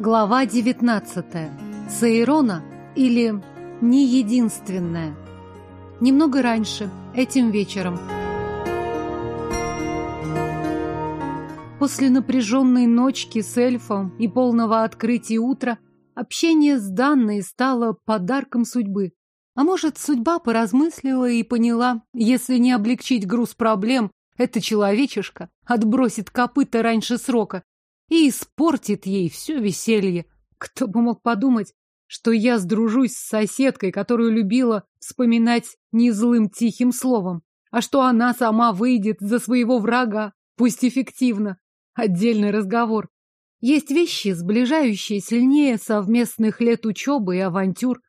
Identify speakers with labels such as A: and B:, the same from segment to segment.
A: Глава 19. Саирона или не единственная. Немного раньше, этим вечером. После напряженной ночки с эльфом и полного открытия утра общение с Данной стало подарком судьбы. А может, судьба поразмыслила и поняла, если не облегчить груз проблем, эта человечишка отбросит копыта раньше срока и испортит ей все веселье. Кто бы мог подумать, что я сдружусь с соседкой, которую любила вспоминать не злым тихим словом, а что она сама выйдет за своего врага, пусть эффективно. Отдельный разговор. Есть вещи, сближающие сильнее совместных лет учебы и авантюр,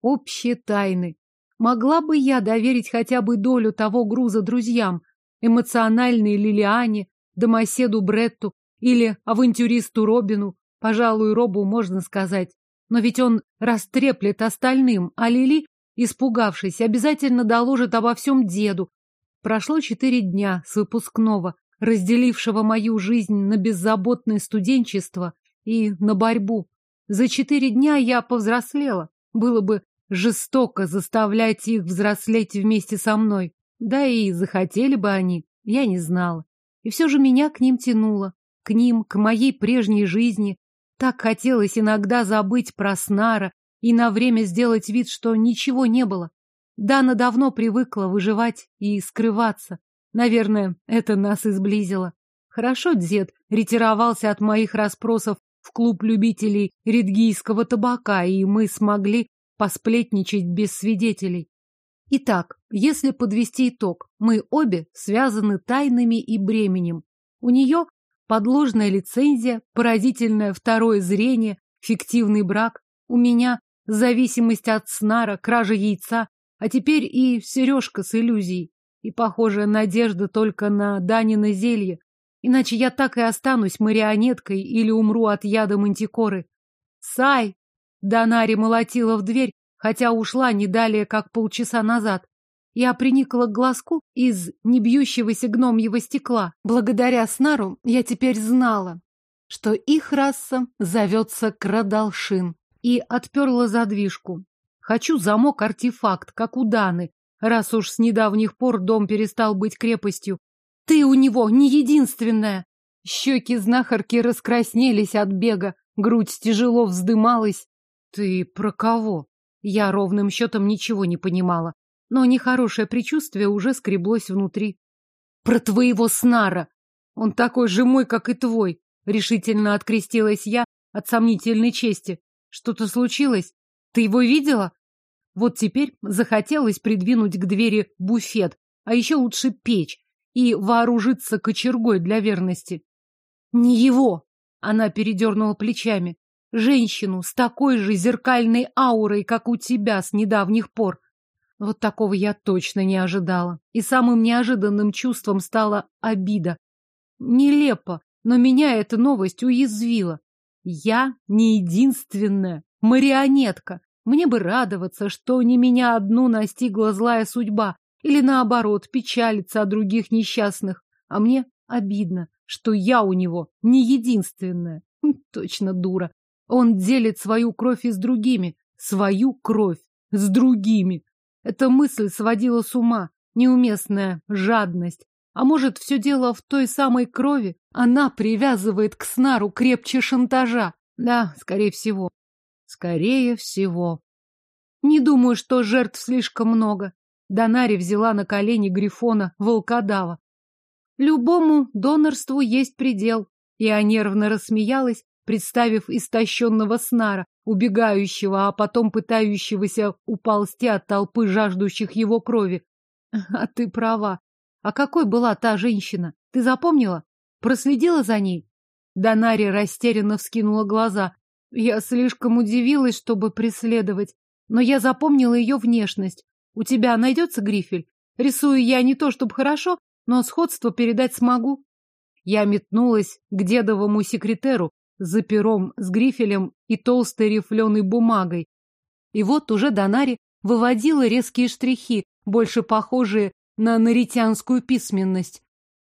A: общие тайны. Могла бы я доверить хотя бы долю того груза друзьям, эмоциональной Лилиане, домоседу Бретту или авантюристу Робину, пожалуй, Робу можно сказать. Но ведь он растреплет остальным, а Лили, испугавшись, обязательно доложит обо всем деду. Прошло четыре дня с выпускного, разделившего мою жизнь на беззаботное студенчество и на борьбу. За четыре дня я повзрослела. Было бы жестоко заставлять их взрослеть вместе со мной. Да и захотели бы они, я не знала. И все же меня к ним тянуло. К ним, к моей прежней жизни. Так хотелось иногда забыть про Снара и на время сделать вид, что ничего не было. Дана давно привыкла выживать и скрываться. Наверное, это нас и сблизило. Хорошо дед ретировался от моих расспросов в клуб любителей редгийского табака, и мы смогли посплетничать без свидетелей. Итак, если подвести итог, мы обе связаны тайнами и бременем. У нее подложная лицензия, поразительное второе зрение, фиктивный брак. У меня зависимость от снара, кража яйца, а теперь и сережка с иллюзией. И, похоже, надежда только на Данина зелье. Иначе я так и останусь марионеткой или умру от яда мантикоры. «Сай!» Донари молотила в дверь, хотя ушла не далее, как полчаса назад. Я приникла к глазку из небьющегося гномьего стекла. Благодаря Снару я теперь знала, что их раса зовется Крадалшин. И отперла задвижку. Хочу замок-артефакт, как у Даны, раз уж с недавних пор дом перестал быть крепостью. Ты у него не единственная. Щеки знахарки раскраснелись от бега, грудь тяжело вздымалась. Ты про кого? Я ровным счетом ничего не понимала, но нехорошее предчувствие уже скреблось внутри. Про твоего снара! Он такой же мой, как и твой, решительно открестилась я от сомнительной чести. Что-то случилось? Ты его видела? Вот теперь захотелось придвинуть к двери буфет, а еще лучше печь, и вооружиться кочергой для верности. Не его! Она передернула плечами женщину с такой же зеркальной аурой, как у тебя с недавних пор. Вот такого я точно не ожидала. И самым неожиданным чувством стала обида. Нелепо, но меня эта новость уязвила. Я не единственная марионетка. Мне бы радоваться, что не меня одну настигла злая судьба, или наоборот, печалиться о других несчастных. А мне обидно, что я у него не единственная. Хм, точно дура. Он делит свою кровь и с другими, свою кровь с другими. Эта мысль сводила с ума, неуместная жадность. А может, все дело в той самой крови? Она привязывает к снару крепче шантажа. Да, скорее всего. Скорее всего. Не думаю, что жертв слишком много. Донари взяла на колени Грифона волкодава. Любому донорству есть предел. Я нервно рассмеялась, представив истощенного снара, убегающего, а потом пытающегося уползти от толпы жаждущих его крови. А ты права. А какой была та женщина? Ты запомнила? Проследила за ней? Донари растерянно вскинула глаза. Я слишком удивилась, чтобы преследовать, но я запомнила ее внешность. У тебя найдется грифель? Рисую я не то чтобы хорошо, но сходство передать смогу. Я метнулась к дедовому секретеру, за пером с грифелем и толстой рифленой бумагой. И вот уже Донари выводила резкие штрихи, больше похожие на наритянскую письменность.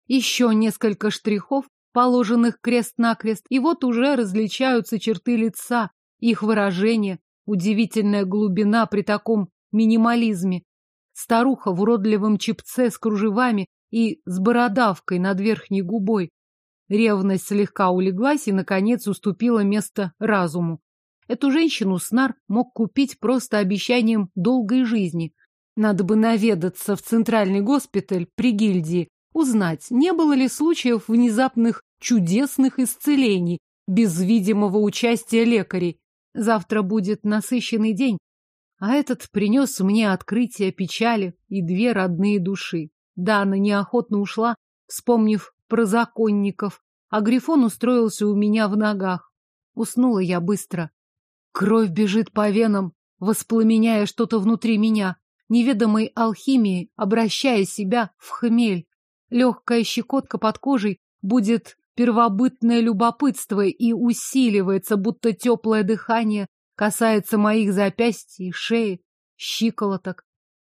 A: Еще несколько штрихов, положенных крест-накрест, и вот уже различаются черты лица, их выражение, удивительная глубина при таком минимализме. Старуха в уродливом чепце с кружевами и с бородавкой над верхней губой. Ревность слегка улеглась и, наконец, уступила место разуму. Эту женщину Снар мог купить просто обещанием долгой жизни. Надо бы наведаться в центральный госпиталь при гильдии, узнать, не было ли случаев внезапных чудесных исцелений без видимого участия лекарей. Завтра будет насыщенный день, а этот принес мне открытие печали и две родные души. Дана неохотно ушла, вспомнив про законников, а Грифон устроился у меня в ногах. Уснула я быстро. Кровь бежит по венам, воспламеняя что-то внутри меня, неведомой алхимией, обращая себя в хмель. Легкая щекотка под кожей будет первобытное любопытство и усиливается, будто теплое дыхание касается моих запястий, шеи, щиколоток.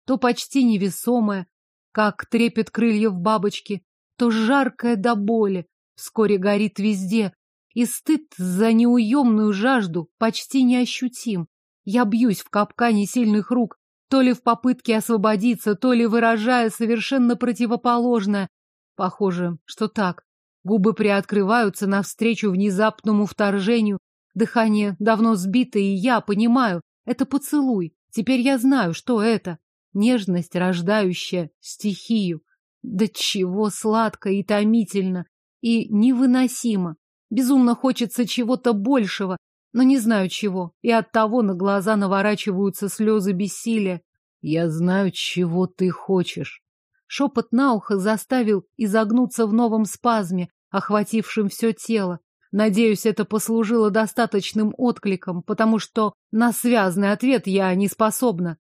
A: То почти невесомое, как трепет крыльев бабочки, то жаркое до боли, вскоре горит везде, и стыд за неуемную жажду почти неощутим. Я бьюсь в капкане сильных рук, то ли в попытке освободиться, то ли выражая совершенно противоположное. Похоже, что так. Губы приоткрываются навстречу внезапному вторжению. Дыхание давно сбито, и я понимаю, это поцелуй. Теперь я знаю, что это. Нежность, рождающая стихию. Да чего сладко и томительно, и невыносимо. Безумно хочется чего-то большего, но не знаю чего, и оттого на глаза наворачиваются слезы бессилия. «Я знаю, чего ты хочешь». Шепот на ухо заставил изогнуться в новом спазме, охватившем все тело. Надеюсь, это послужило достаточным откликом, потому что на связный ответ я не способна.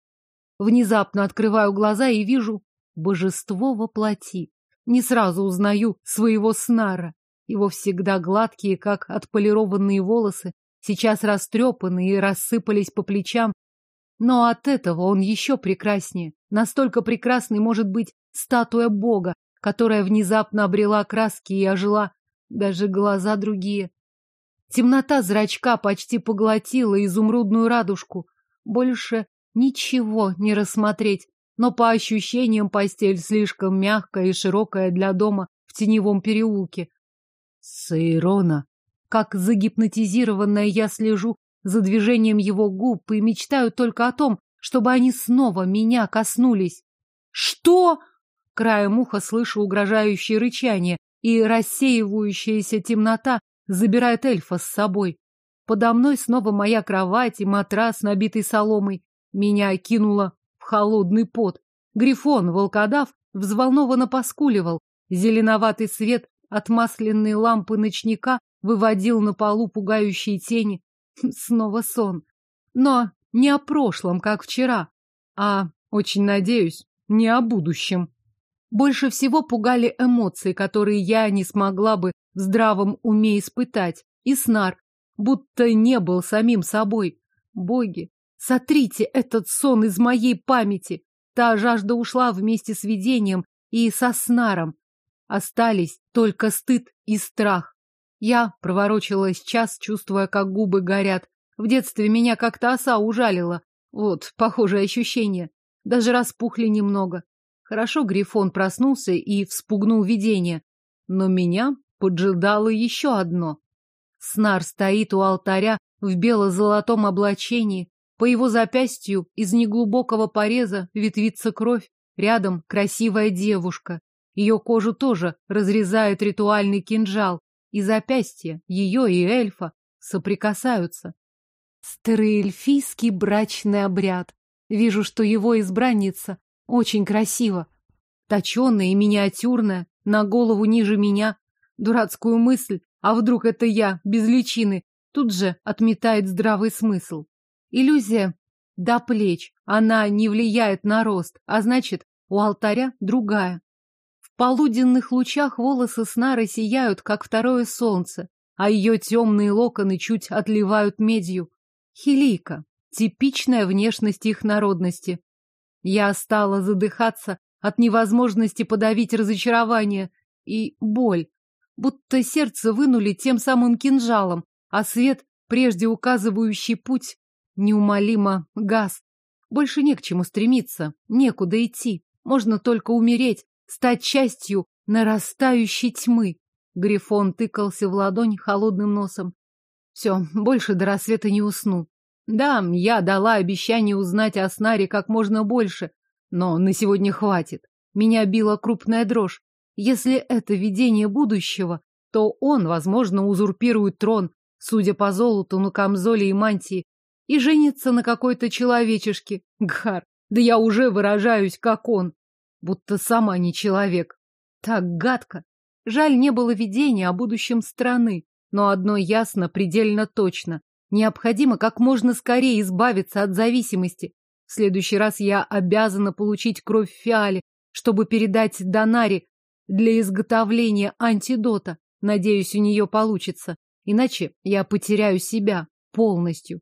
A: Внезапно открываю глаза и вижу божество во плоти. Не сразу узнаю своего снара. Его всегда гладкие, как отполированные волосы, сейчас растрепаны и рассыпались по плечам. Но от этого он еще прекраснее. Настолько прекрасной может быть статуя бога, которая внезапно обрела краски и ожила. Даже глаза другие. Темнота зрачка почти поглотила изумрудную радужку. Больше ничего не рассмотреть, но по ощущениям постель слишком мягкая и широкая для дома в теневом переулке. Сейрона как загипнотизированная я слежу за движением его губ и мечтаю только о том, чтобы они снова меня коснулись. «Что?» Краем уха слышу угрожающее рычание, и рассеивающаяся темнота забирает эльфа с собой. Подо мной снова моя кровать и матрас, набитый соломой. Меня кинуло холодный пот. Грифон, волкодав, взволнованно поскуливал. Зеленоватый свет от масляной лампы ночника выводил на полу пугающие тени. Снова сон. Но не о прошлом, как вчера, а, очень надеюсь, не о будущем. Больше всего пугали эмоции, которые я не смогла бы в здравом уме испытать. И снар, будто не был самим собой. Боги, сотрите этот сон из моей памяти. Та жажда ушла вместе с видением и со снаром. Остались только стыд и страх. Я проворочилась час, чувствуя, как губы горят. В детстве меня как-то оса ужалила. Вот, похожее ощущение. Даже распухли немного. Хорошо Грифон проснулся и вспугнул видение. Но меня поджидало еще одно. Снар стоит у алтаря в бело-золотом облачении. По его запястью из неглубокого пореза ветвится кровь. Рядом красивая девушка. Ее кожу тоже разрезает ритуальный кинжал и запястья ее и эльфа соприкасаются. Стероэльфийский брачный обряд. Вижу, что его избранница очень красиво. Точеная и миниатюрная, на голову ниже меня. Дурацкую мысль, а вдруг это я, без личины, тут же отметает здравый смысл. Иллюзия до плеч, она не влияет на рост, а значит, у алтаря другая полуденных лучах волосы Снары сияют, как второе солнце, а ее темные локоны чуть отливают медью. Хилийка, типичная внешность их народности. Я стала задыхаться от невозможности подавить разочарование и боль. будто сердце вынули тем самым кинжалом, а свет, прежде указывающий путь, неумолимо газ. Больше не к чему стремиться, некуда идти. Можно только умереть, стать частью нарастающей тьмы. Грифон тыкался в ладонь холодным носом. Все, больше до рассвета не усну. Да, я дала обещание узнать о Снаре как можно больше, но на сегодня хватит. Меня била крупная дрожь. Если это видение будущего, то он, возможно, узурпирует трон, судя по золоту на камзоле и мантии, и женится на какой-то человечешке. Гхар, да я уже выражаюсь, как он. Будто сама не человек. Так гадко. Жаль, не было видения о будущем страны. Но одно ясно, предельно точно. Необходимо как можно скорее избавиться от зависимости. В следующий раз я обязана получить кровь Фиали, чтобы передать Донаре для изготовления антидота. Надеюсь, у нее получится. Иначе я потеряю себя полностью.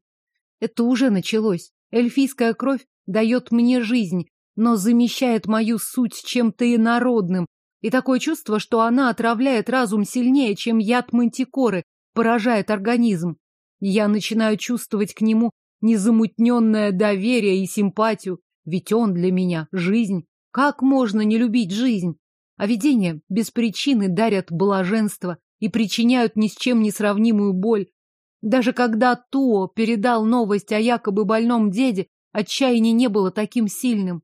A: Это уже началось. Эльфийская кровь дает мне жизнь, но замещает мою суть чем-то инородным. И такое чувство, что она отравляет разум сильнее, чем яд мантикоры, поражает организм. Я начинаю чувствовать к нему незамутненное доверие и симпатию, ведь он для меня жизнь. Как можно не любить жизнь? А видения без причины дарят блаженство и причиняют ни с чем не сравнимую боль. Даже когда Туо передал новость о якобы больном деде, отчаяние не было таким сильным.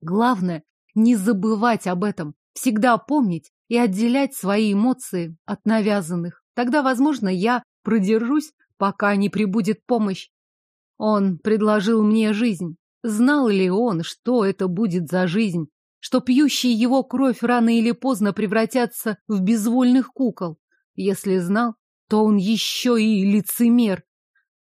A: Главное — не забывать об этом, всегда помнить и отделять свои эмоции от навязанных. Тогда, возможно, я продержусь, пока не прибудет помощь. Он предложил мне жизнь. Знал ли он, что это будет за жизнь? Что пьющие его кровь рано или поздно превратятся в безвольных кукол? Если знал, то он еще и лицемер.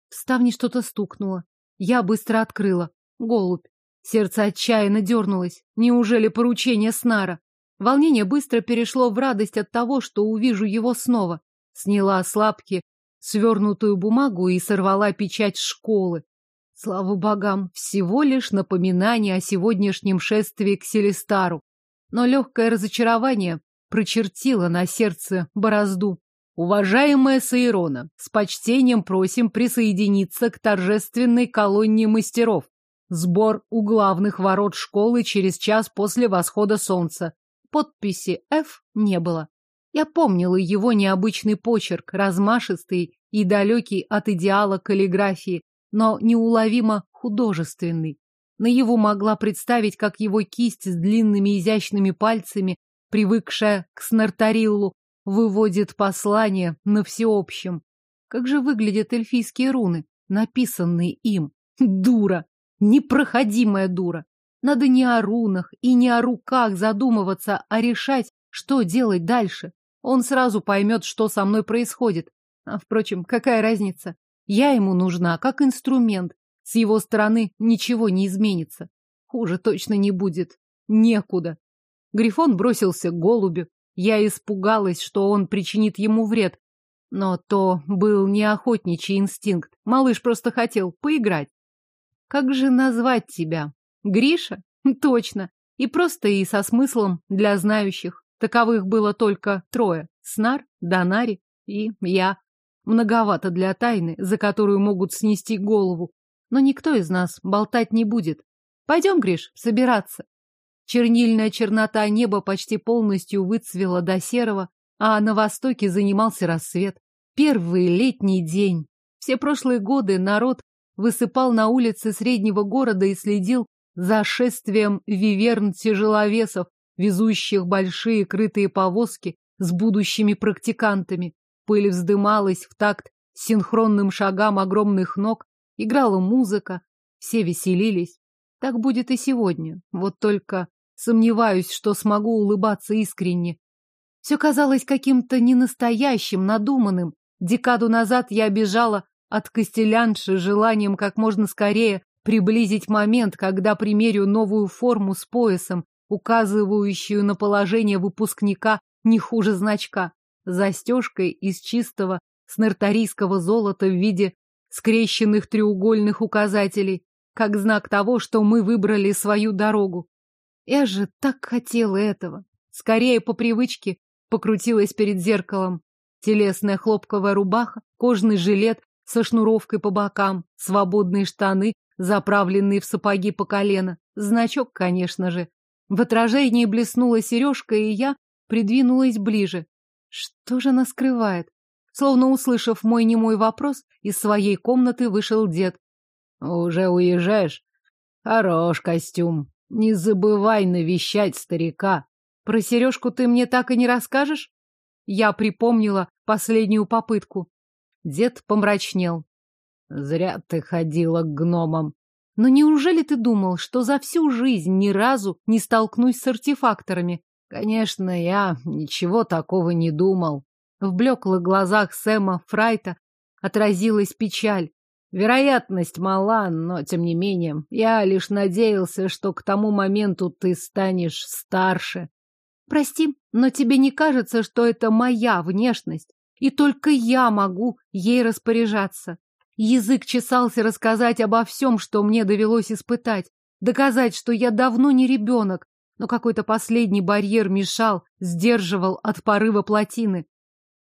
A: В ставне что-то стукнуло. Я быстро открыла. Голубь. Сердце отчаянно дернулось. Неужели поручение Снара? Волнение быстро перешло в радость от того, что увижу его снова. Сняла слабки, свернутую бумагу и сорвала печать школы. Слава богам, всего лишь напоминание о сегодняшнем шествии к Селестару. Но легкое разочарование прочертило на сердце борозду. Уважаемая Саирона, с почтением просим присоединиться к торжественной колонне мастеров. Сбор у главных ворот школы через час после восхода солнца. Подписи «Ф» не было. Я помнила его необычный почерк, размашистый и далекий от идеала каллиграфии, но неуловимо художественный. На его могла представить, как его кисть с длинными изящными пальцами, привыкшая к снартариллу, выводит послание на всеобщем. Как же выглядят эльфийские руны, написанные им? Дура! Непроходимая дура! Надо не о рунах и не о руках задумываться, а решать, что делать дальше. Он сразу поймет, что со мной происходит. А, впрочем, какая разница? Я ему нужна как инструмент. С его стороны ничего не изменится. Хуже точно не будет. Некуда. Грифон бросился к голубю. Я испугалась, что он причинит ему вред. Но то был не охотничий инстинкт. Малыш просто хотел поиграть. Как же назвать тебя? Гриша? Точно. И просто и со смыслом для знающих. Таковых было только трое. Снар, Донари и я. Многовато для тайны, за которую могут снести голову. Но никто из нас болтать не будет. Пойдем, Гриш, собираться. Чернильная чернота неба почти полностью выцвела до серого, а на востоке занимался рассвет. Первый летний день. Все прошлые годы народ высыпал на улицы среднего города и следил за шествием виверн-тяжеловесов, везущих большие крытые повозки с будущими практикантами. Пыль вздымалась в такт синхронным шагам огромных ног, играла музыка, все веселились. Так будет и сегодня. Вот только сомневаюсь, что смогу улыбаться искренне. Все казалось каким-то ненастоящим, надуманным. Декаду назад я бежала от костелянши желанием как можно скорее приблизить момент, когда примерю новую форму с поясом, указывающую на положение выпускника не хуже значка, застежкой из чистого снартарийского золота в виде скрещенных треугольных указателей, как знак того, что мы выбрали свою дорогу. Я же так хотела этого. Скорее по привычке покрутилась перед зеркалом. Телесная хлопковая рубаха, кожаный жилет со шнуровкой по бокам, свободные штаны, заправленные в сапоги по колено. Значок, конечно же. В отражении блеснула сережка, и я придвинулась ближе. Что же она скрывает? Словно услышав мой немой вопрос, из своей комнаты вышел дед.
B: «Уже уезжаешь? Хорош костюм. Не забывай навещать старика».
A: «Про сережку ты мне так и не расскажешь?» Я припомнила последнюю попытку. Дед помрачнел.
B: «Зря ты ходила к гномам.
A: Но неужели ты думал, что за всю жизнь ни разу не столкнусь с артефакторами?
B: Конечно, я ничего такого не думал.
A: В блеклых глазах Сэма Фрайта отразилась печаль.
B: Вероятность мала, но тем не менее, я лишь надеялся, что к тому моменту ты станешь старше.
A: Прости, но тебе не кажется, что это моя внешность, и только я могу ей распоряжаться? Язык чесался рассказать обо всем, что мне довелось испытать, доказать, что я давно не ребенок, но какой-то последний барьер мешал, сдерживал от порыва плотины.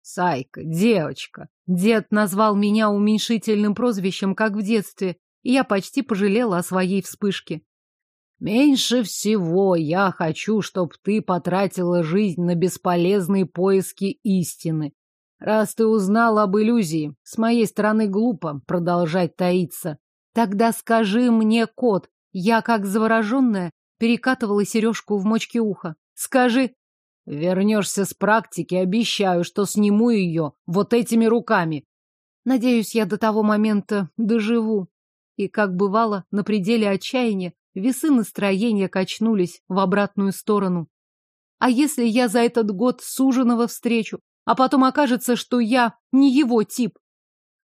B: Сайка, девочка.
A: Дед назвал меня уменьшительным прозвищем, как в детстве, и я почти пожалела о своей вспышке.
B: Меньше всего я хочу, чтобы ты потратила жизнь на бесполезные поиски истины. Раз ты узнал об иллюзии, с моей стороны глупо продолжать таиться.
A: Тогда скажи мне, кот, я, как завороженная, перекатывала сережку в мочке уха. Скажи,
B: Вернешься с практики, обещаю, что сниму ее вот этими руками.
A: Надеюсь, я до того момента доживу. И, как бывало, на пределе отчаяния, весы настроения качнулись в обратную сторону. А если я за этот год суженого встречу, а потом окажется, что я не его тип?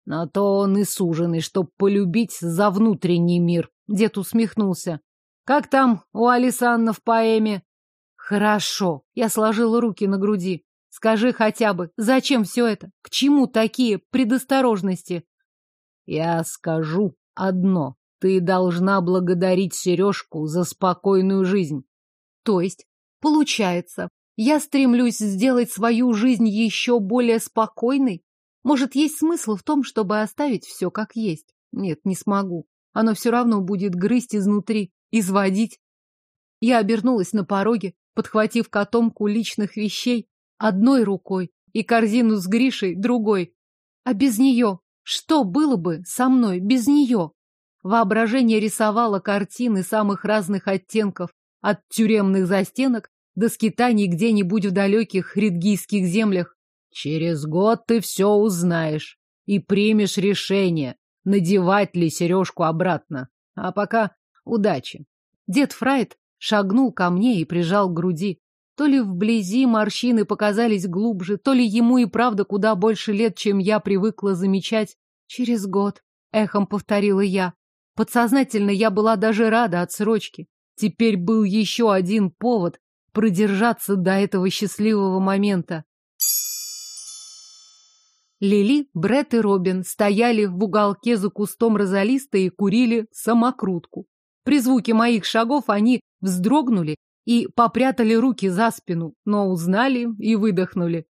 B: На то он и суженый, чтоб полюбить за внутренний мир. Дед усмехнулся. Как там у Алисанна в поэме?
A: Хорошо. Я сложила руки на груди. Скажи хотя бы, зачем все это? К чему такие предосторожности?
B: Я скажу одно. Ты должна благодарить Сережку за спокойную жизнь.
A: То есть, получается, я стремлюсь сделать свою жизнь еще более спокойной? Может, есть смысл в том, чтобы оставить все как есть? Нет, не смогу. Оно все равно будет грызть изнутри, изводить. Я обернулась на пороге, подхватив котомку личных вещей одной рукой и корзину с Гришей другой. А без нее? Что было бы со мной без нее? Воображение рисовало картины самых разных оттенков, от тюремных застенок до скитаний где-нибудь в далеких редгийских землях.
B: Через год ты все узнаешь и примешь решение, надевать ли сережку обратно. А пока удачи.
A: Дед Фрайт шагнул ко мне и прижал к груди. То ли вблизи морщины показались глубже, то ли ему и правда куда больше лет, чем я привыкла замечать. Через год, эхом повторила я. Подсознательно я была даже рада отсрочке. Теперь был еще один повод продержаться до этого счастливого момента. Лили, Бред и Робин стояли в уголке за кустом розалиста и курили самокрутку. При звуке моих шагов они вздрогнули и попрятали руки за спину, но узнали и выдохнули.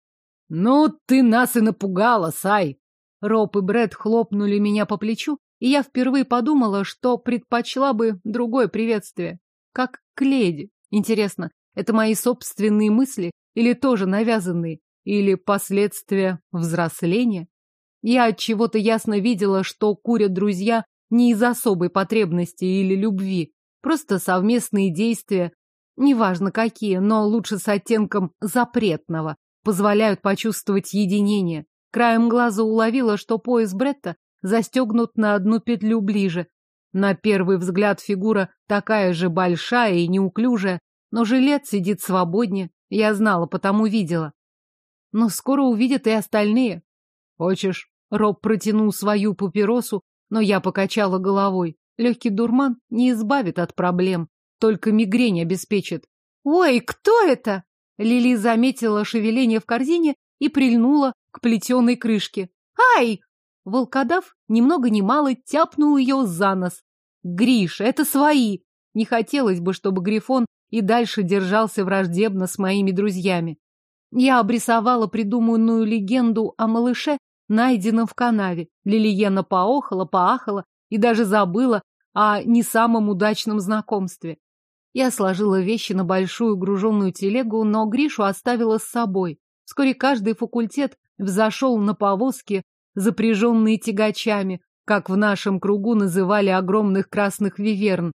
B: «Ну, ты нас и напугала, Сай!»
A: Роб и Бред хлопнули меня по плечу, и я впервые подумала, что предпочла бы другое приветствие. Как к леди. Интересно, это мои собственные мысли или тоже навязанные? Или последствия взросления? Я от чего-то ясно видела, что курят друзья не из особой потребности или любви, Просто совместные действия, неважно какие, но лучше с оттенком запретного, позволяют почувствовать единение. Краем глаза уловила, что пояс Бретта застегнут на одну петлю ближе. На первый взгляд фигура такая же большая и неуклюжая, но жилет сидит свободнее. Я знала, потому видела. Но скоро увидят и остальные.
B: Хочешь?
A: Роб протянул свою папиросу, но я покачала головой. Легкий дурман не избавит от проблем, только мигрень обеспечит. «Ой, кто это?» Лили заметила шевеление в корзине и прильнула к плетеной крышке. «Ай!» Волкодав ни много ни мало тяпнул ее за нос. «Гриш, это свои!» Не хотелось бы, чтобы Грифон и дальше держался враждебно с моими друзьями. Я обрисовала придуманную легенду о малыше, найденном в канаве. Лилиена поохала, поахала и даже забыла о не самом удачном знакомстве. Я сложила вещи на большую груженную телегу, но Гришу оставила с собой. Вскоре каждый факультет взошел на повозки, запряженные тягачами, как в нашем кругу называли огромных красных виверн.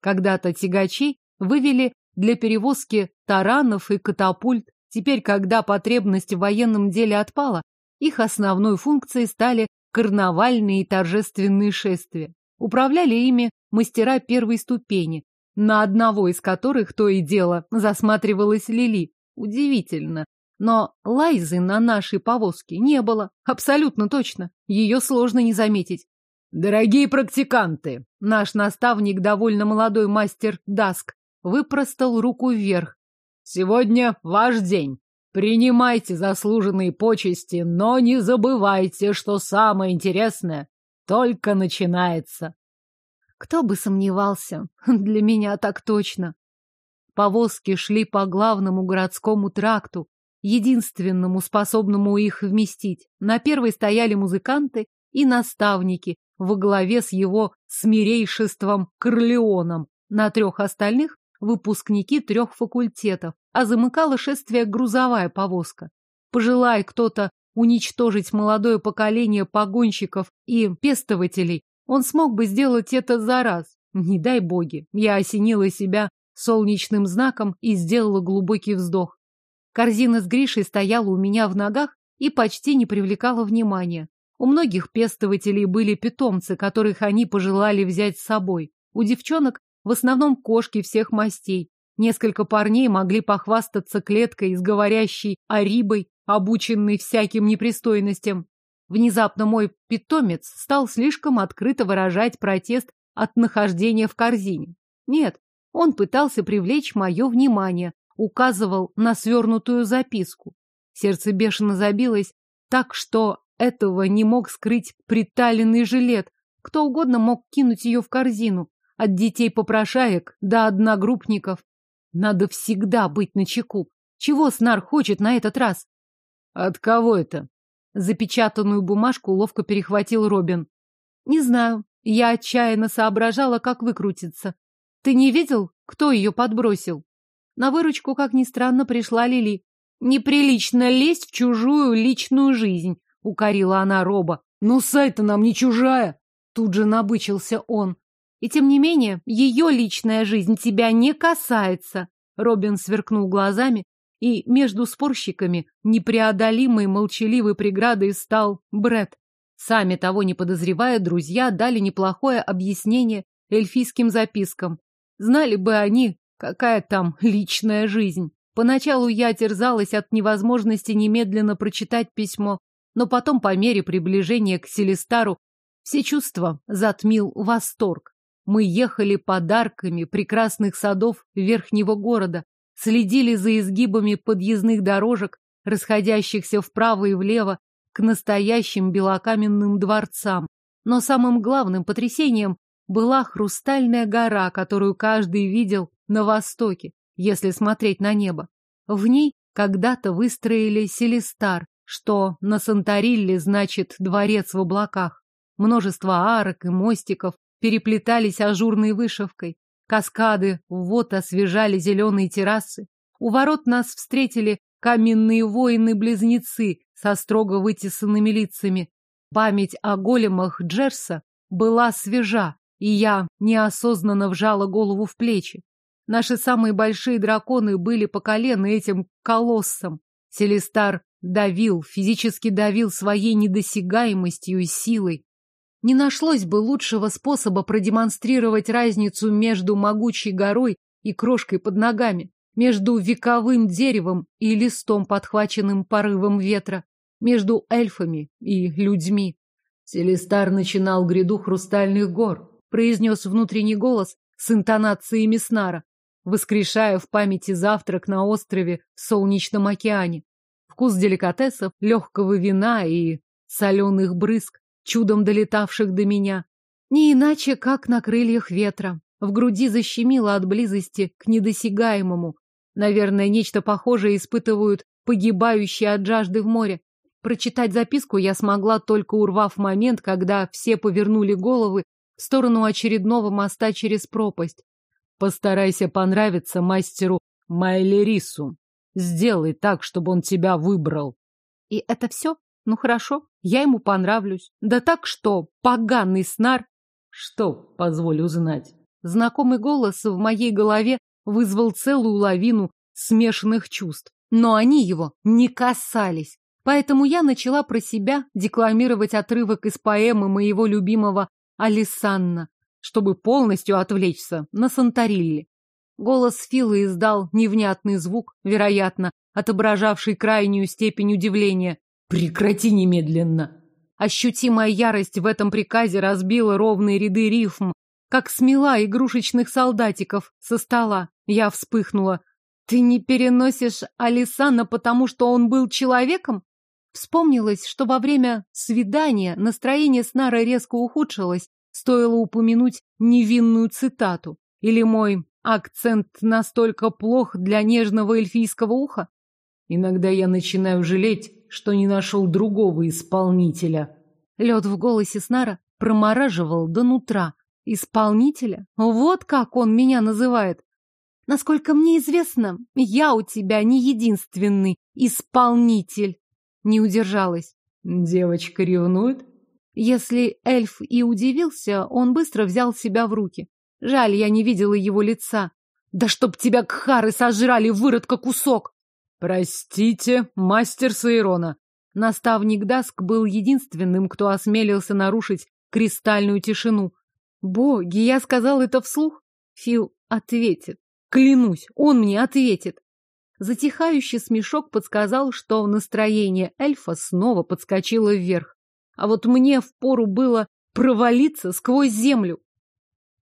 A: Когда-то тягачи вывели для перевозки таранов и катапульт. Теперь, когда потребность в военном деле отпала, их основной функцией стали карнавальные и торжественные шествия. Управляли ими мастера первой ступени, на одного из которых то и дело засматривалась Лили. Удивительно. Но Лайзы на нашей повозке не было. Абсолютно точно. Ее сложно не заметить.
B: Дорогие практиканты,
A: наш наставник, довольно молодой мастер Даск, выпростал руку вверх.
B: Сегодня ваш день. Принимайте заслуженные почести, но не забывайте, что самое интересное только начинается.
A: Кто бы сомневался, для меня так точно. Повозки шли по главному городскому тракту, единственному способному их вместить. На первой стояли музыканты и наставники, во главе с его смирейшеством Корлеоном, на трех остальных выпускники трех факультетов, а замыкала шествие грузовая повозка. Пожелай кто-то уничтожить молодое поколение погонщиков и пестователей, он смог бы сделать это за раз. Не дай боги, я осенила себя солнечным знаком и сделала глубокий вздох. Корзина с Гришей стояла у меня в ногах и почти не привлекала внимания. У многих пестователей были питомцы, которых они пожелали взять с собой. У девчонок в основном кошки всех мастей. Несколько парней могли похвастаться клеткой с говорящей арибой, обученной всяким непристойностям. Внезапно мой питомец стал слишком открыто выражать протест от нахождения в корзине. Нет, он пытался привлечь мое внимание, указывал на свернутую записку. Сердце бешено забилось так, что этого не мог скрыть приталенный жилет. Кто угодно мог кинуть ее в корзину. От детей-попрошаек до одногруппников. Надо всегда быть начеку. Чего Снар хочет на этот раз?
B: От кого это?
A: Запечатанную бумажку ловко перехватил Робин. Не знаю. Я отчаянно соображала, как выкрутиться. Ты не видел, кто ее подбросил? На выручку, как ни странно, пришла Лили. Неприлично лезть в чужую личную жизнь. — укорила она Роба.
B: «Ну, Сай-то нам не чужая!»
A: Тут же набычился он. «И тем не менее, ее личная жизнь тебя не касается!» Робин сверкнул глазами, и между спорщиками непреодолимой молчаливой преградой стал Бред. Сами того не подозревая, друзья дали неплохое объяснение эльфийским запискам. Знали бы они, какая там личная жизнь. Поначалу я терзалась от невозможности немедленно прочитать письмо, но потом, по мере приближения к Селестару, все чувства затмил восторг. Мы ехали подарками прекрасных садов верхнего города, следили за изгибами подъездных дорожек, расходящихся вправо и влево к настоящим белокаменным дворцам. Но самым главным потрясением была хрустальная гора, которую каждый видел на востоке, если смотреть на небо. В ней когда-то выстроили Селестар, что на Санторилле значит дворец в облаках. Множество арок и мостиков переплетались ажурной вышивкой. Каскады вот освежали зеленые террасы. У ворот нас встретили каменные воины-близнецы со строго вытесанными лицами. Память о големах Джерса была свежа, и я неосознанно вжала голову в плечи. Наши самые большие драконы были по колено этим колоссом. Селестар Давил, физически давил своей недосягаемостью и силой. Не нашлось бы лучшего способа продемонстрировать разницу между могучей горой и крошкой под ногами, между вековым деревом и листом, подхваченным порывом ветра, между эльфами и людьми. Селестар начинал гряду хрустальных гор, произнес внутренний голос с интонацией Меснара, воскрешая в памяти завтрак на острове в Солнечном океане вкус деликатесов, легкого вина и соленых брызг, чудом долетавших до меня. Не иначе, как на крыльях ветра. В груди защемило от близости к недосягаемому. Наверное, нечто похожее испытывают погибающий от жажды в море. Прочитать записку я смогла, только урвав момент, когда все повернули головы в сторону очередного моста через пропасть.
B: Постарайся понравиться мастеру Майлерису. Сделай так, чтобы он тебя выбрал.
A: И это все? Ну хорошо, я ему понравлюсь. Да так что, поганый снар.
B: Что, позволю узнать?
A: Знакомый голос в моей голове вызвал целую лавину смешанных чувств. Но они его не касались. Поэтому я начала про себя декламировать отрывок из поэмы моего любимого Алисанна, чтобы полностью отвлечься на Санторилли. Голос Фила издал невнятный звук, вероятно, отображавший крайнюю степень удивления.
B: «Прекрати немедленно!»
A: Ощутимая ярость в этом приказе разбила ровные ряды рифм, как смела игрушечных солдатиков со стола. Я вспыхнула. «Ты не переносишь Алисана, потому что он был человеком?» Вспомнилось, что во время свидания настроение Снара резко ухудшилось, стоило упомянуть невинную цитату. Или мой акцент настолько плох для нежного эльфийского уха?
B: Иногда я начинаю жалеть, что не нашел другого исполнителя.
A: Лед в голосе Снара промораживал до нутра. Исполнителя? Вот как он меня называет. Насколько мне известно, я у тебя не единственный исполнитель. Не удержалась.
B: Девочка ревнует?
A: Если эльф и удивился, он быстро взял себя в руки. Жаль, я не видела его лица. Да чтоб тебя кхары сожрали, выродка кусок!
B: Простите, мастер Саирона.
A: Наставник Даск был единственным, кто осмелился нарушить кристальную тишину. Боги, я сказал это вслух? Фил ответит. Клянусь, он мне ответит. Затихающий смешок подсказал, что настроение эльфа снова подскочило вверх. А вот мне впору было провалиться сквозь землю.